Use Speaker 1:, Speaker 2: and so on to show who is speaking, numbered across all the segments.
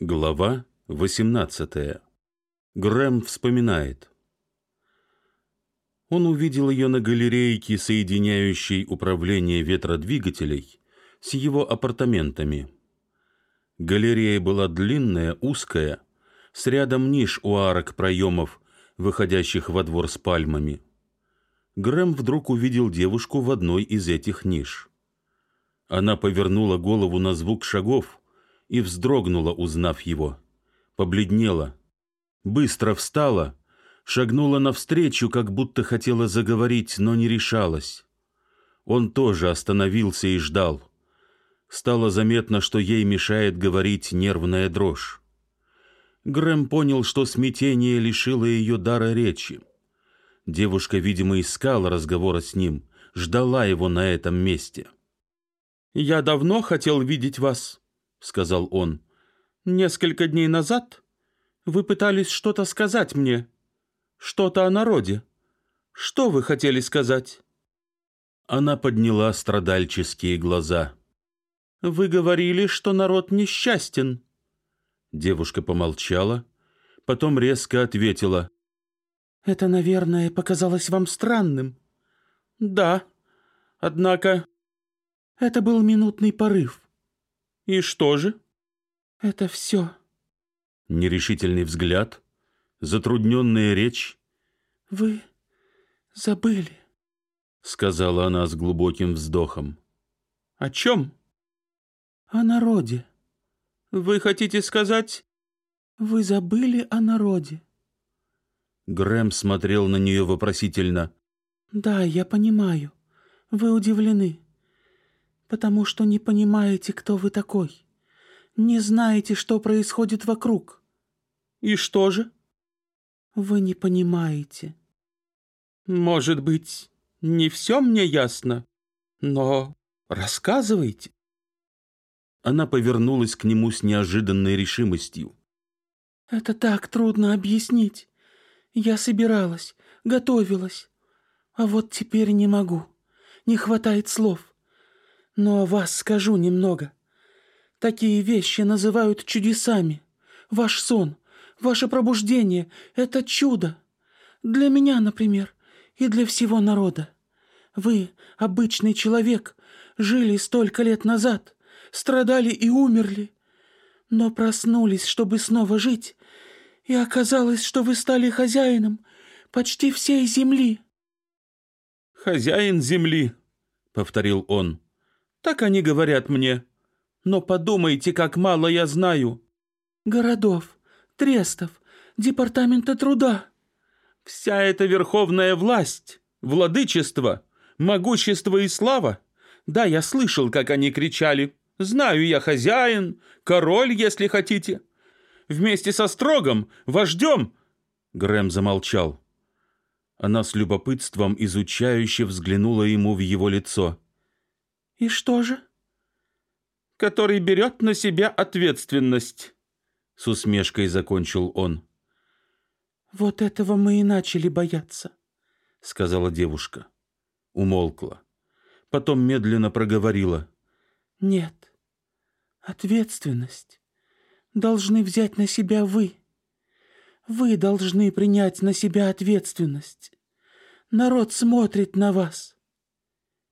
Speaker 1: Глава 18. Грэм вспоминает. Он увидел ее на галерейке, соединяющей управление ветродвигателей с его апартаментами. Галерея была длинная, узкая, с рядом ниш у арок проемов, выходящих во двор с пальмами. Грэм вдруг увидел девушку в одной из этих ниш. Она повернула голову на звук шагов — и вздрогнула, узнав его. Побледнела. Быстро встала, шагнула навстречу, как будто хотела заговорить, но не решалась. Он тоже остановился и ждал. Стало заметно, что ей мешает говорить нервная дрожь. Грэм понял, что смятение лишило ее дара речи. Девушка, видимо, искала разговора с ним, ждала его на этом месте. «Я давно хотел видеть вас», сказал он. Несколько дней назад вы пытались что-то сказать мне, что-то о народе. Что вы хотели сказать? Она подняла страдальческие глаза. Вы говорили, что народ несчастен. Девушка помолчала, потом резко ответила: Это, наверное, показалось вам странным. Да. Однако это был минутный порыв. «И что же?» «Это все». Нерешительный взгляд, затрудненная речь. «Вы забыли», — сказала она с глубоким вздохом. «О чем?» «О народе». «Вы хотите сказать...» «Вы забыли о народе». Грэм смотрел на нее вопросительно. «Да, я понимаю. Вы удивлены потому что не понимаете, кто вы такой. Не знаете, что происходит вокруг. И что же? Вы не понимаете. Может быть, не все мне ясно, но рассказывайте. Она повернулась к нему с неожиданной решимостью. Это так трудно объяснить. Я собиралась, готовилась, а вот теперь не могу. Не хватает слов. Но о вас скажу немного. Такие вещи называют чудесами. Ваш сон, ваше пробуждение — это чудо. Для меня, например, и для всего народа. Вы, обычный человек, жили столько лет назад, страдали и умерли, но проснулись, чтобы снова жить, и оказалось, что вы стали хозяином почти всей земли. «Хозяин земли», — повторил он. Так они говорят мне. Но подумайте, как мало я знаю. Городов, трестов, департамента труда. Вся эта верховная власть, владычество, могущество и слава. Да, я слышал, как они кричали. Знаю я хозяин, король, если хотите. Вместе со Строгом, вождем. Грэм замолчал. Она с любопытством изучающе взглянула ему в его лицо. «И что же?» «Который берет на себя ответственность», — с усмешкой закончил он. «Вот этого мы и начали бояться», — сказала девушка. Умолкла. Потом медленно проговорила. «Нет, ответственность должны взять на себя вы. Вы должны принять на себя ответственность. Народ смотрит на вас.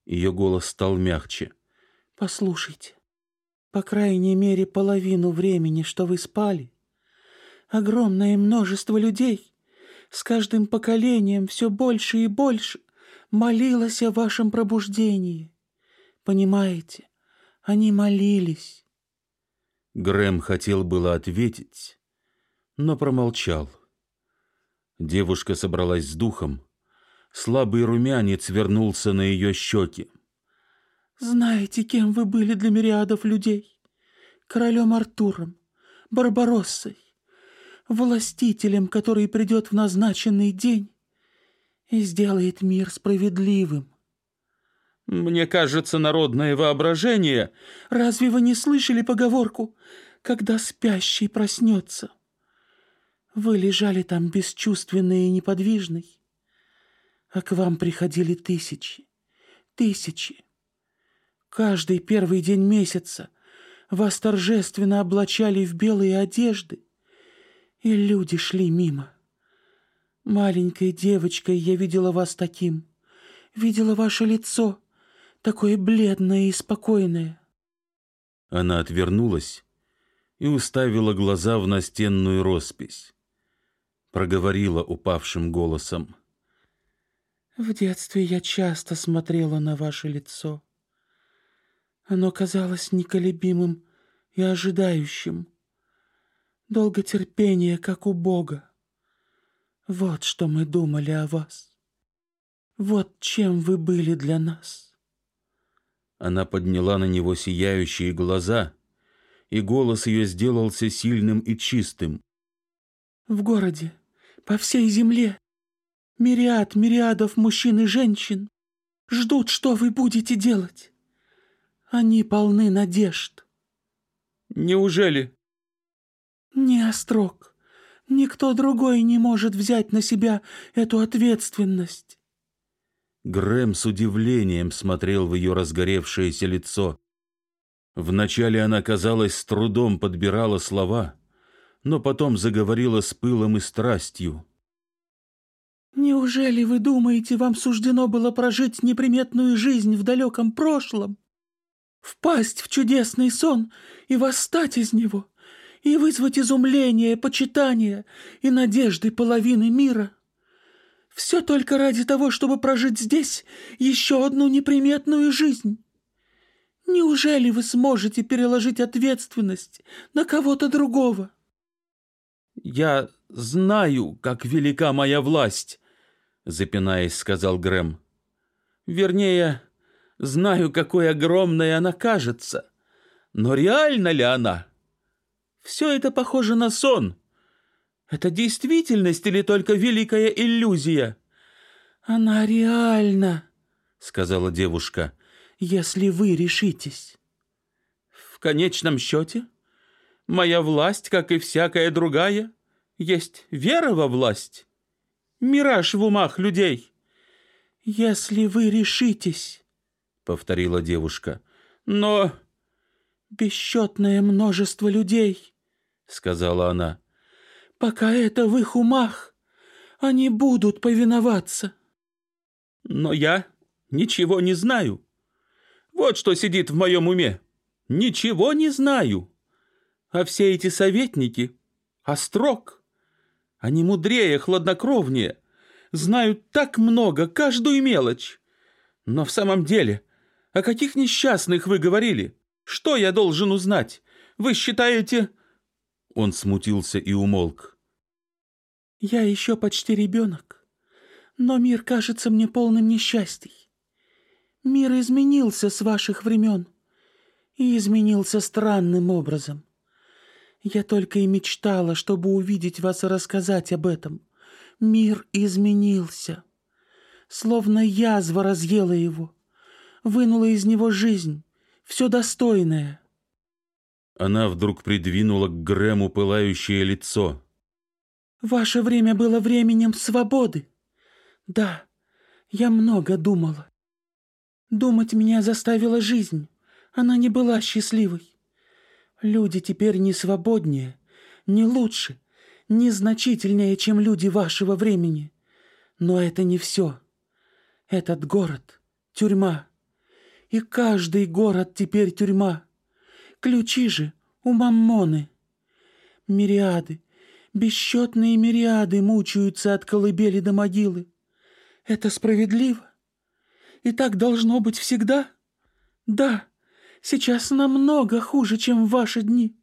Speaker 1: Ее голос стал мягче. «Послушайте, по крайней мере половину времени, что вы спали, огромное множество людей с каждым поколением все больше и больше молилось о вашем пробуждении. Понимаете, они молились». Грэм хотел было ответить, но промолчал. Девушка собралась с духом, Слабый румянец вернулся на ее щеки. «Знаете, кем вы были для мириадов людей? Королем Артуром, Барбароссой, властителем, который придет в назначенный день и сделает мир справедливым. Мне кажется, народное воображение... Разве вы не слышали поговорку «когда спящий проснется»? Вы лежали там бесчувственный и неподвижный, а к вам приходили тысячи, тысячи. Каждый первый день месяца
Speaker 2: Вас торжественно облачали в белые одежды, и люди шли мимо. Маленькой девочкой я видела вас таким, видела ваше лицо, такое бледное и спокойное.
Speaker 1: Она отвернулась и уставила глаза в настенную роспись. Проговорила упавшим голосом.
Speaker 2: В детстве я часто смотрела на ваше лицо. Оно казалось неколебимым и ожидающим. Долготерпение, как у Бога. Вот что мы думали о вас. Вот чем вы были для нас.
Speaker 1: Она подняла на него сияющие глаза, и голос ее сделался сильным и чистым.
Speaker 2: В городе, по всей земле, мириад мириадов мужчин и женщин ждут, что вы будете делать. Они полны надежд.
Speaker 1: Неужели?
Speaker 2: Не острог. Никто другой не может взять на себя эту ответственность.
Speaker 1: Грэм с удивлением смотрел в ее разгоревшееся лицо. Вначале она, казалось, с трудом подбирала слова, но потом заговорила с пылом и страстью.
Speaker 2: «Неужели вы думаете, вам суждено было прожить неприметную жизнь в далеком прошлом? Впасть в чудесный сон и восстать из него?» и вызвать изумление, почитание и надежды половины мира. Все только ради того, чтобы прожить здесь еще одну неприметную жизнь. Неужели вы сможете переложить ответственность на кого-то другого?
Speaker 1: «Я знаю, как велика моя власть», — запинаясь, сказал Грэм. «Вернее, знаю, какой огромной она кажется. Но реальна ли она?» Все это похоже на сон. Это действительность или только великая иллюзия?
Speaker 2: Она реальна, сказала девушка, если вы решитесь.
Speaker 1: В конечном счете, моя власть, как и всякая другая, есть вера во власть. Мираж в умах людей.
Speaker 2: Если вы решитесь, повторила девушка. Но бесчетное множество людей сказала она. Пока это в их умах, они будут повиноваться.
Speaker 1: Но я ничего не знаю. Вот что сидит в моем уме. Ничего не знаю. А все эти советники — острог. Они мудрее, хладнокровнее, знают так много, каждую мелочь. Но в самом деле, о каких несчастных вы говорили? Что я должен узнать? Вы считаете, он смутился и умолк.
Speaker 2: «Я еще почти ребенок, но мир кажется мне полным несчастий. Мир изменился с ваших времен и изменился странным образом. Я только и мечтала, чтобы увидеть вас и рассказать об этом. Мир изменился, словно язва разъела его, вынула из него жизнь, все достойное».
Speaker 1: Она вдруг придвинула к Грэму пылающее лицо.
Speaker 2: «Ваше время было временем свободы. Да, я много думала. Думать меня заставила жизнь. Она не была счастливой. Люди теперь не свободнее, не лучше, не значительнее, чем люди вашего времени. Но это не все. Этот город — тюрьма. И каждый город теперь тюрьма. Ключи же у маммоны. Мириады, бесчетные мириады мучаются от колыбели до могилы. Это справедливо? И так должно быть всегда? Да, сейчас намного хуже, чем в ваши дни.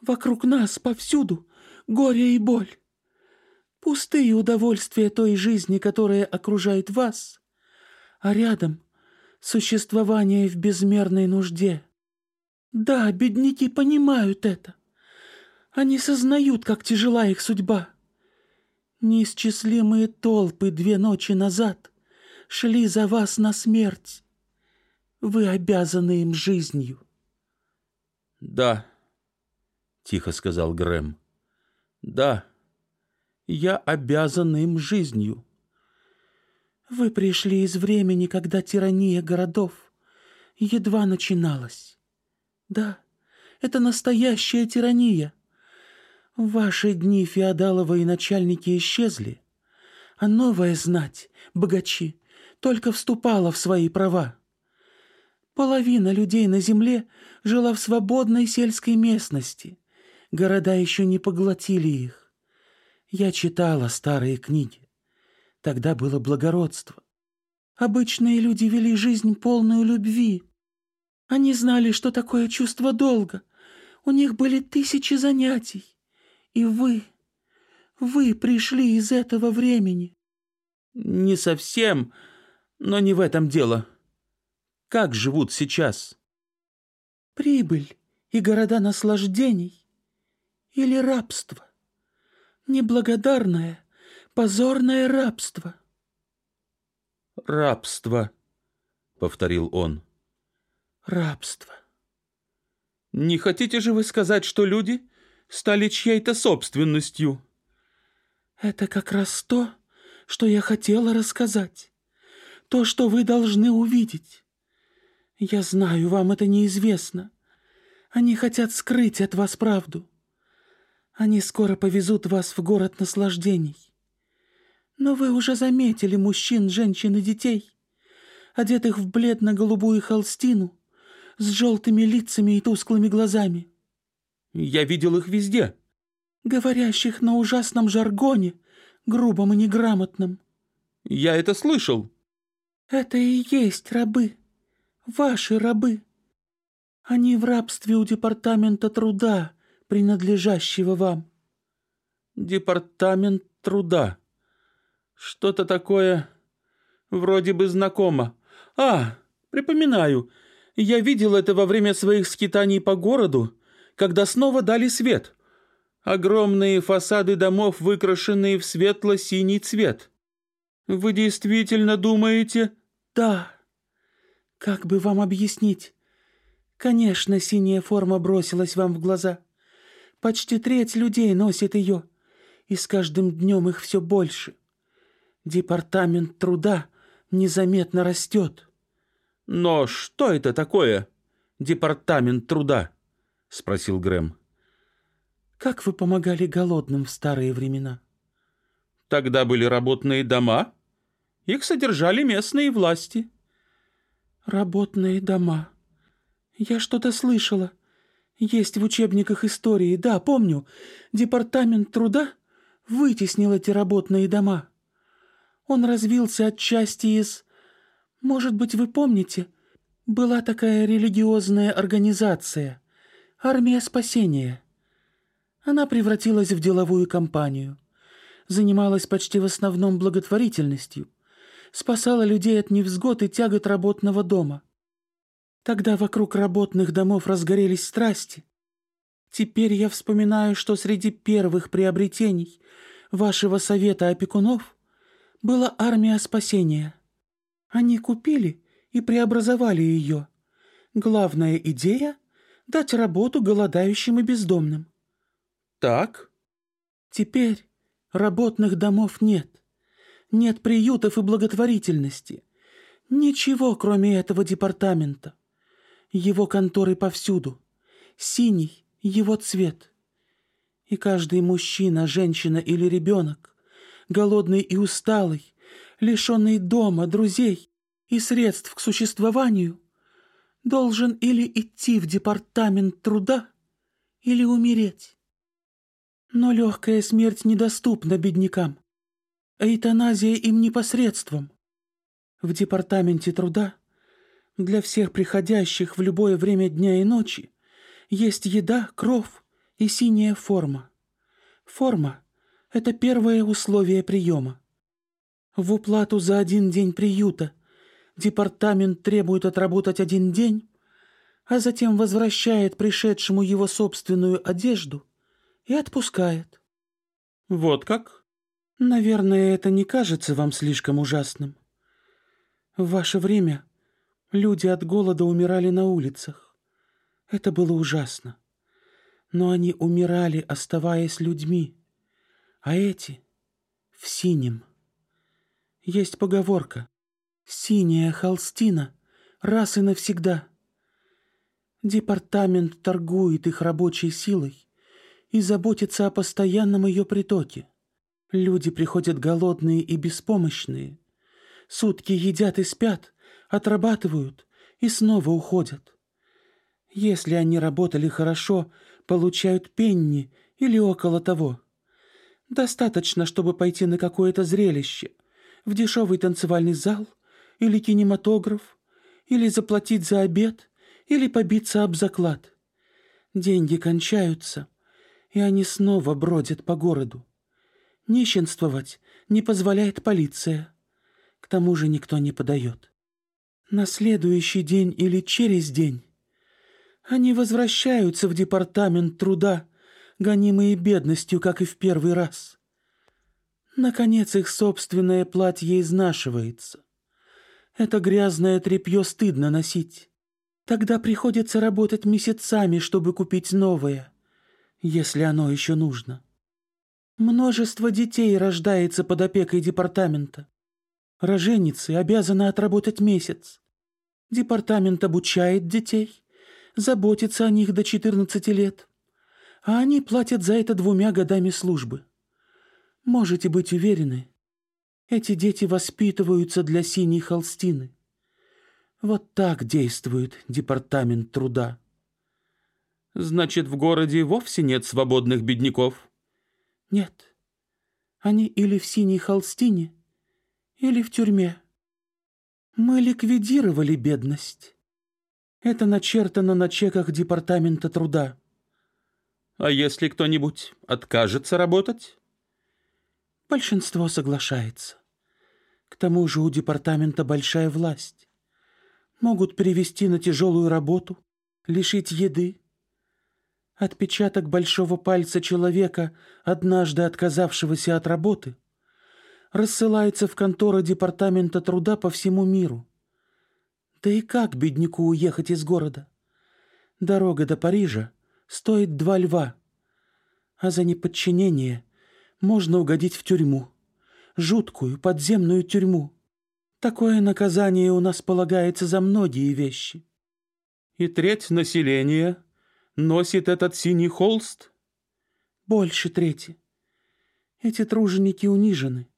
Speaker 2: Вокруг нас повсюду горе и боль. Пустые удовольствия той жизни, которая окружает вас, а рядом существование в безмерной нужде. Да, бедняки понимают это. Они сознают, как тяжела их судьба. Неисчислимые толпы две ночи назад шли за вас на смерть. Вы обязаны им жизнью.
Speaker 1: Да, тихо сказал Грэм. Да, я обязан им жизнью.
Speaker 2: Вы пришли из времени, когда тирания городов едва начиналась. Да, Это настоящая тирания. В ваши дни феодаловые начальники исчезли, а новая знать, богачи, только вступала в свои права. Половина людей на земле жила в свободной сельской местности. Города еще не поглотили их. Я читала старые книги. Тогда было благородство. Обычные люди вели жизнь полную любви. Они знали, что такое чувство долга. У них были тысячи занятий. И вы, вы пришли из этого времени.
Speaker 1: Не совсем, но не в этом дело. Как живут сейчас?
Speaker 2: Прибыль и города наслаждений или рабство? Неблагодарное, позорное рабство.
Speaker 1: Рабство, повторил он.
Speaker 2: Рабство.
Speaker 1: Не хотите же вы сказать, что люди стали чьей-то собственностью?
Speaker 2: Это как раз то, что я хотела рассказать. То, что вы должны увидеть. Я знаю, вам это неизвестно. Они хотят скрыть от вас правду. Они скоро повезут вас в город наслаждений. Но вы уже заметили мужчин, женщин и детей, одетых в бледно-голубую холстину, с желтыми лицами и тусклыми глазами.
Speaker 1: Я видел их везде.
Speaker 2: Говорящих на ужасном жаргоне, грубом и неграмотном.
Speaker 1: Я это слышал.
Speaker 2: Это и есть рабы. Ваши рабы. Они в рабстве у Департамента труда, принадлежащего вам.
Speaker 1: Департамент труда. Что-то такое вроде бы знакомо. А, припоминаю. Я видел это во время своих скитаний по городу, когда снова дали свет. Огромные фасады домов, выкрашенные в светло-синий цвет. Вы действительно думаете?
Speaker 2: Да. Как бы вам объяснить? Конечно, синяя форма бросилась вам в глаза. Почти треть людей носит ее, и с каждым днем их все больше. Департамент труда незаметно растет.
Speaker 1: Но что это такое, департамент труда? Спросил Грэм.
Speaker 2: Как вы помогали голодным в старые времена?
Speaker 1: Тогда были работные дома. Их содержали местные власти.
Speaker 2: Работные дома. Я что-то слышала. Есть в учебниках истории, да, помню. Департамент труда вытеснил эти работные дома. Он развился отчасти из... Может быть, вы помните, была такая религиозная организация «Армия спасения». Она превратилась в деловую компанию, занималась почти в основном благотворительностью, спасала людей от невзгод и тягот работного дома. Тогда вокруг работных домов разгорелись страсти. Теперь я вспоминаю, что среди первых приобретений вашего совета опекунов была армия спасения. Они купили и преобразовали ее. Главная идея — дать работу голодающим и бездомным.
Speaker 1: Так?
Speaker 2: Теперь работных домов нет. Нет приютов и благотворительности. Ничего, кроме этого департамента. Его конторы повсюду. Синий — его цвет. И каждый мужчина, женщина или ребенок, голодный и усталый, лишенный дома, друзей и средств к существованию, должен или идти в департамент труда, или умереть. Но легкая смерть недоступна беднякам, эйтаназия им непосредством. В департаменте труда для всех приходящих в любое время дня и ночи есть еда, кров и синяя форма. Форма — это первое условие приема. В уплату за один день приюта департамент требует отработать один день, а затем возвращает пришедшему его собственную одежду и отпускает.
Speaker 1: Вот как?
Speaker 2: Наверное, это не кажется вам слишком ужасным. В ваше время люди от голода умирали на улицах. Это было ужасно. Но они умирали, оставаясь людьми, а эти — в синем. Есть поговорка «Синяя холстина, раз и навсегда». Департамент торгует их рабочей силой и заботится о постоянном ее притоке. Люди приходят голодные и беспомощные. Сутки едят и спят, отрабатывают и снова уходят. Если они работали хорошо, получают пенни или около того. Достаточно, чтобы пойти на какое-то зрелище, в дешевый танцевальный зал или кинематограф, или заплатить за обед, или побиться об заклад. Деньги кончаются, и они снова бродят по городу. Нищенствовать не позволяет полиция. К тому же никто не подает. На следующий день или через день они возвращаются в департамент труда, гонимые бедностью, как и в первый раз. Наконец их собственное платье изнашивается. Это грязное тряпье стыдно носить. Тогда приходится работать месяцами, чтобы купить новое, если оно еще нужно. Множество детей рождается под опекой департамента. Роженицы обязаны отработать месяц. Департамент обучает детей, заботится о них до 14 лет, а они платят за это двумя годами службы. Можете быть уверены, эти дети воспитываются для синей холстины. Вот так действует департамент труда.
Speaker 1: Значит, в городе вовсе нет свободных бедняков?
Speaker 2: Нет. Они или в синей холстине, или в тюрьме. Мы ликвидировали бедность. Это начертано на чеках Департамента труда.
Speaker 1: А если кто-нибудь откажется работать?
Speaker 2: Большинство соглашается. К тому же у департамента большая власть. Могут привести на тяжелую работу, лишить еды. Отпечаток большого пальца человека, однажды отказавшегося от работы, рассылается в конторы департамента труда по всему миру. Да и как бедняку уехать из города? Дорога до Парижа стоит два льва, а за неподчинение можно угодить в тюрьму, жуткую подземную тюрьму. Такое наказание у нас полагается за многие вещи.
Speaker 1: И треть населения носит этот синий холст?
Speaker 2: Больше трети. Эти труженики унижены,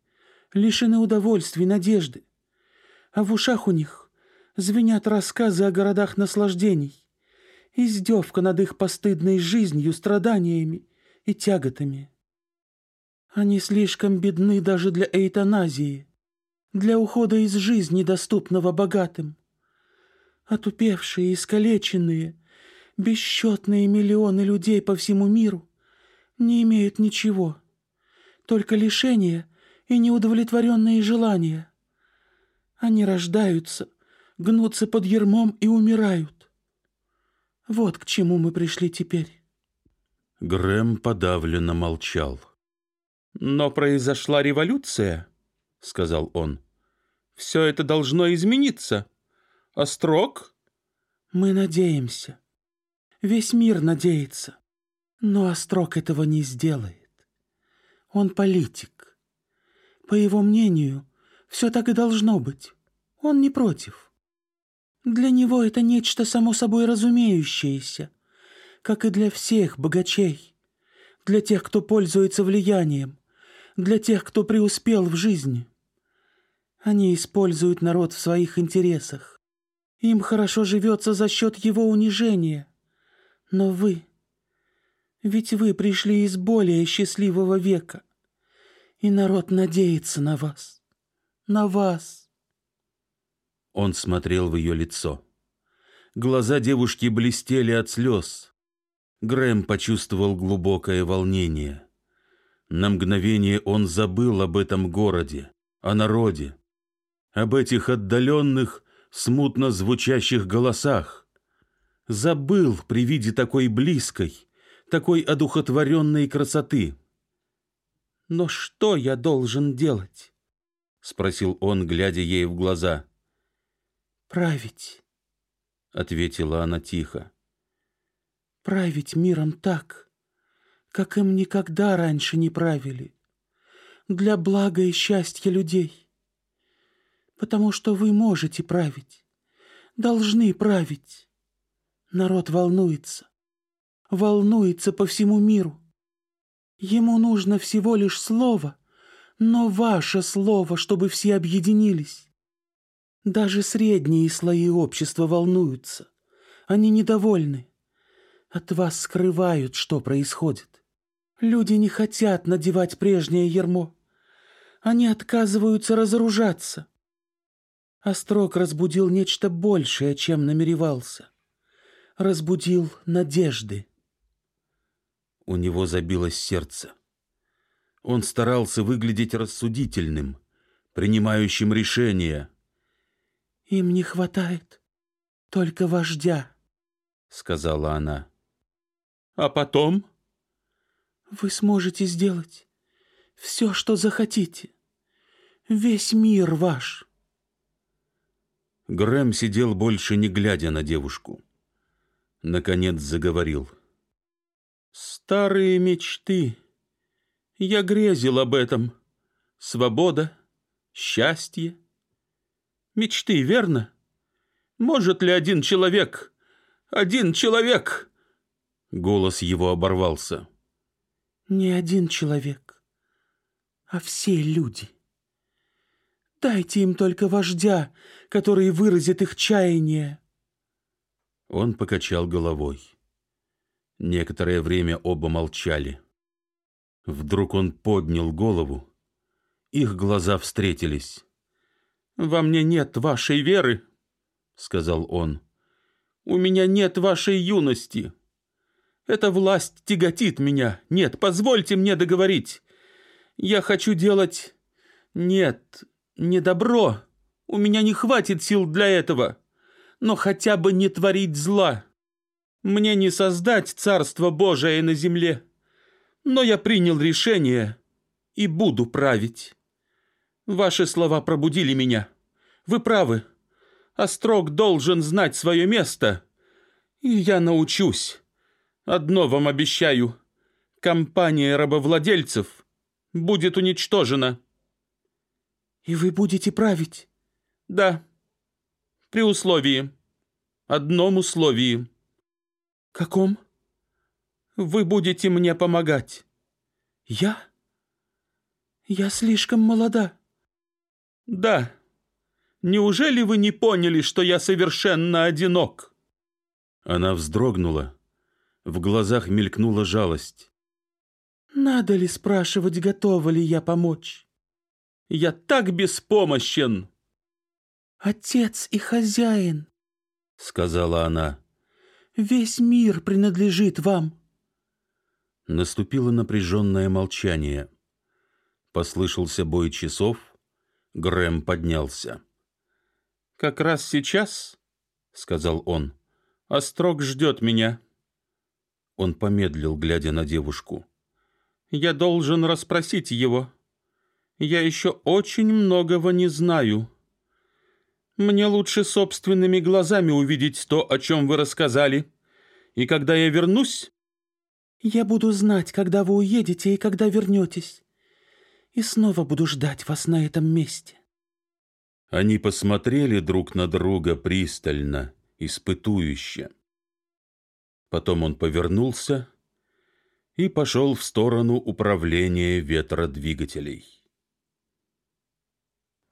Speaker 2: лишены удовольствий, надежды, а в ушах у них звенят рассказы о городах наслаждений, издевка над их постыдной жизнью, страданиями и тяготами. Они слишком бедны даже для эйтаназии, для ухода из жизни, доступного богатым. Отупевшие, искалеченные, бесчетные миллионы людей по всему миру не имеют ничего, только лишения и неудовлетворенные желания. Они рождаются, гнутся под ермом и умирают. Вот к чему мы пришли теперь.
Speaker 1: Грэм подавленно молчал. «Но произошла революция», — сказал он. «Все это должно измениться. Острог?»
Speaker 2: «Мы надеемся. Весь мир надеется. Но Острог этого не сделает. Он политик. По его мнению, все так и должно быть. Он не против. Для него это нечто само собой разумеющееся, как и для всех богачей, для тех, кто пользуется влиянием, для тех, кто преуспел в жизни. Они используют народ в своих интересах. Им хорошо живется за счет его унижения. Но вы... Ведь вы пришли из более счастливого века, и народ надеется на вас. На вас.
Speaker 1: Он смотрел в ее лицо. Глаза девушки блестели от слез. Грэм почувствовал глубокое волнение. На мгновение он забыл об этом городе, о народе, об этих отдаленных, смутно звучащих голосах. Забыл при виде такой близкой, такой одухотворенной красоты.
Speaker 2: «Но что я должен делать?» — спросил он, глядя ей в глаза. «Править», — ответила она тихо. «Править миром так, как им никогда раньше не правили, для блага и счастья людей. Потому что вы можете править, должны править. Народ волнуется. Волнуется по всему миру. Ему нужно всего лишь слово, но ваше слово, чтобы все объединились. Даже средние слои общества волнуются. Они недовольны. От вас скрывают, что происходит. Люди не хотят надевать прежнее ермо. Они отказываются разоружаться. Острог разбудил нечто большее, чем намеревался. Разбудил надежды.
Speaker 1: У него забилось сердце. Он старался выглядеть рассудительным, принимающим решения.
Speaker 2: «Им не хватает только вождя», —
Speaker 1: сказала она.
Speaker 2: «А потом?» «Вы сможете сделать все, что захотите. Весь мир ваш».
Speaker 1: Грэм сидел больше, не глядя на девушку. Наконец заговорил.
Speaker 2: «Старые мечты. Я грезил об этом. Свобода, счастье. Мечты, верно? Может ли один человек, один человек...»
Speaker 1: Голос его оборвался.
Speaker 2: «Не один человек, а все люди». Дайте им только вождя, который выразит их чаяние.
Speaker 1: Он покачал головой. Некоторое время оба молчали. Вдруг он поднял голову. Их глаза встретились.
Speaker 2: «Во мне нет вашей веры», — сказал он. «У меня нет вашей юности. Эта власть тяготит меня. Нет, позвольте мне договорить. Я хочу делать... Нет, не добро. У меня не хватит сил для этого. Но хотя бы не творить зла. Мне не создать Царство Божие на земле. Но я принял решение и буду править. Ваши слова пробудили меня. Вы правы. Острог должен знать свое место. И я научусь. Одно вам обещаю. Компания рабовладельцев будет уничтожена. «И вы будете править?» «Да, при условии, одном условии». «Каком?» «Вы будете мне помогать». «Я? Я слишком молода». «Да. Неужели вы не поняли, что я совершенно одинок?»
Speaker 1: Она вздрогнула. В глазах мелькнула жалость.
Speaker 2: «Надо ли спрашивать, готова ли я помочь?»
Speaker 1: Я так беспомощен!»
Speaker 2: «Отец и хозяин», —
Speaker 1: сказала она.
Speaker 2: «Весь мир принадлежит вам».
Speaker 1: Наступило напряженное молчание. Послышался бой часов. Грэм поднялся.
Speaker 2: «Как раз сейчас», — сказал он, — «Острог ждет меня».
Speaker 1: Он помедлил, глядя на девушку.
Speaker 2: «Я должен расспросить его». Я еще очень многого не знаю. Мне лучше собственными глазами увидеть то, о чем вы рассказали. И когда я вернусь... Я буду знать, когда вы уедете и когда вернетесь. И снова буду ждать вас на этом месте.
Speaker 1: Они посмотрели друг на друга пристально, испытующе. Потом он повернулся и пошел в сторону управления ветродвигателей.